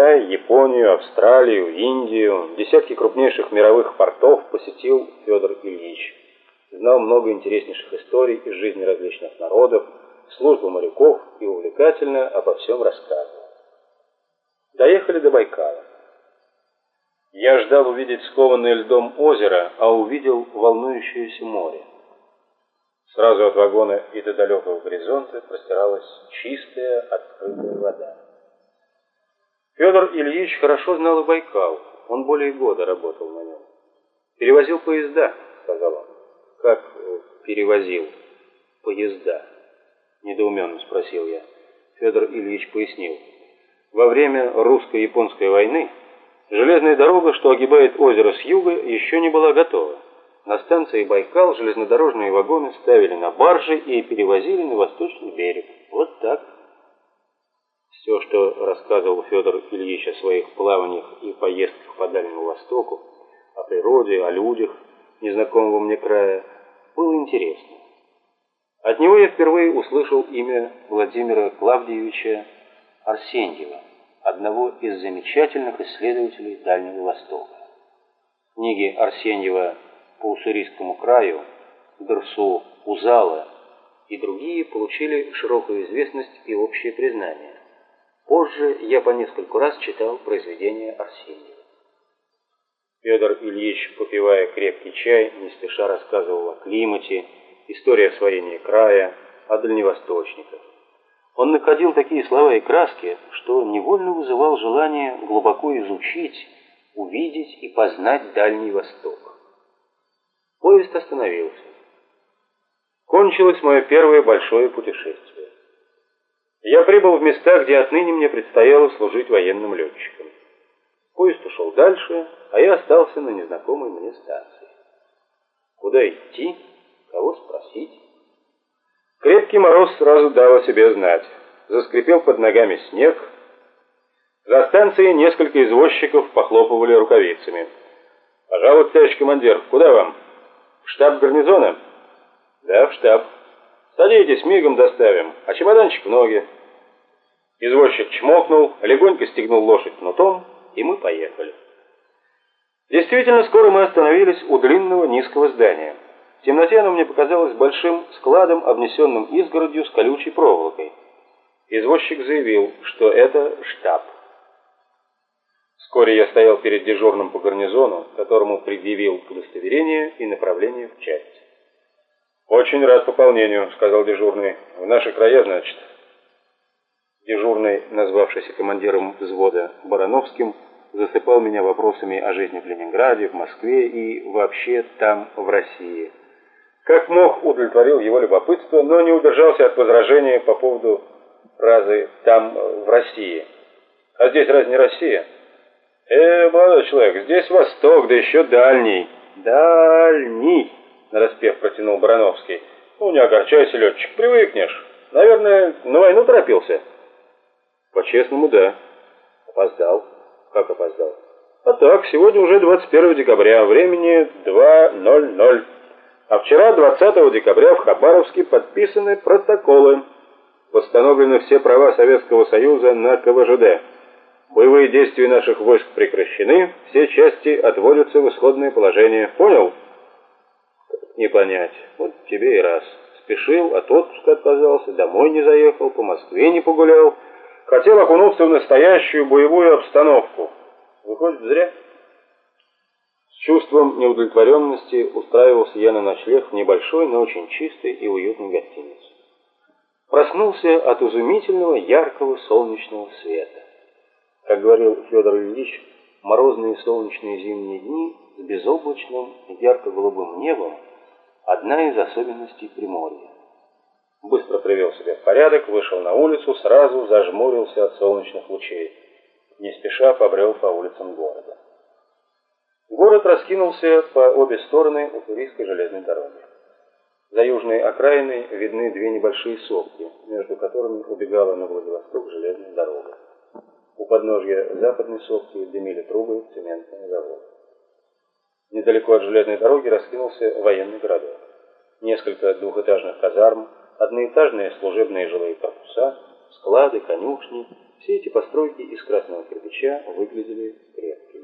Китай, Японию, Австралию, Индию, десятки крупнейших мировых портов посетил Федор Ильич. Знал много интереснейших историй из жизни различных народов, службы моряков и увлекательно обо всем рассказывал. Доехали до Байкала. Я ждал увидеть скованное льдом озеро, а увидел волнующееся море. Сразу от вагона и до далекого горизонта простиралась чистая, открытая вода. Федор Ильич хорошо знал и Байкал. Он более года работал на нем. «Перевозил поезда», — сказал он. «Как перевозил поезда?» — недоуменно спросил я. Федор Ильич пояснил. «Во время русско-японской войны железная дорога, что огибает озеро с юга, еще не была готова. На станции Байкал железнодорожные вагоны ставили на баржи и перевозили на восточный берег. Вот так. Что рассказывал Федор Ильич о своих плаваниях и поездках по Дальнему Востоку, о природе, о людях незнакомого мне края, было интересно. От него я впервые услышал имя Владимира Клавдиевича Арсеньева, одного из замечательных исследователей Дальнего Востока. Книги Арсеньева по Уссурийскому краю, Дерсу Узала и другие получили широкую известность и общее признание. Позже я по нескольку раз читал произведения Арсеньева. Федор Ильич, попивая крепкий чай, не спеша рассказывал о климате, истории освоения края, о дальневосточниках. Он находил такие слова и краски, что невольно вызывал желание глубоко изучить, увидеть и познать Дальний Восток. Поезд остановился. Кончилось мое первое большое путешествие. Я прибыл в места, где отныне мне предстояло служить военным летчиком. Поезд ушел дальше, а я остался на незнакомой мне станции. Куда идти? Кого спросить? Крепкий мороз сразу дал о себе знать. Заскрипел под ногами снег. За станцией несколько извозчиков похлопывали рукавицами. «Пожалуйста, товарищ командир, куда вам?» штаб гарнизона? Да, в штаб. Садитесь, мигом доставим, а чемоданчик в ноги. Извозчик чмокнул, легонько стегнул лошадь кнутом, и мы поехали. Действительно, скоро мы остановились у длинного низкого здания. В темноте оно мне показалось большим складом, обнесенным изгородью с колючей проволокой. Извозчик заявил, что это штаб. Вскоре я стоял перед дежурным по гарнизону, которому предъявил удостоверение и направление в часть. «Очень рад пополнению», — сказал дежурный. «В наши края, значит». Дежурный, назвавшийся командиром взвода Барановским, засыпал меня вопросами о жизни в Ленинграде, в Москве и вообще там, в России. Как мог, удовлетворил его любопытство, но не удержался от возражения по поводу фразы «там, в России». «А здесь разве не Россия?» «Э, молодой человек, здесь восток, да еще дальний». «Дальний», — нараспев протянул Барановский. «Ну, не огорчайся, летчик, привыкнешь. Наверное, на войну торопился?» «По-честному, да». «Опоздал». «Как опоздал?» «А так, сегодня уже 21 декабря, времени 2.00. А вчера, 20 декабря, в Хабаровске подписаны протоколы. Восстановлены все права Советского Союза на КВЖД». Боевые действия наших войск прекращены, все части отводятся в исходное положение. Понял? Не понять. Вот тебе и раз. Спешил, от отпуска отказался, домой не заехал, по Москве не погулял. Хотел окунуться в настоящую боевую обстановку. Выходит, зря. С чувством неудовлетворенности устраивался я на ночлег в небольшой, но очень чистой и уютной гостинице. Проснулся от изумительного яркого солнечного света. Как говорил Федор Ильич, морозные солнечные зимние дни с безоблачным ярко-голубым небом – одна из особенностей Приморья. Быстро привел себя в порядок, вышел на улицу, сразу зажмурился от солнечных лучей. Не спеша побрел по улицам города. Город раскинулся по обе стороны Уссурийской железной дороги. За южной окраиной видны две небольшие сопки, между которыми убегала на Владивосток железная дорога. У подножья западной сопки дымили трубы цементного завода. Недалеко от железной дороги раскинулся военный городок. Несколько двухэтажных казарм, одноэтажные служебные жилые корпуса, склады, конюшни, все эти постройки из красного кирпича выглядели крепко.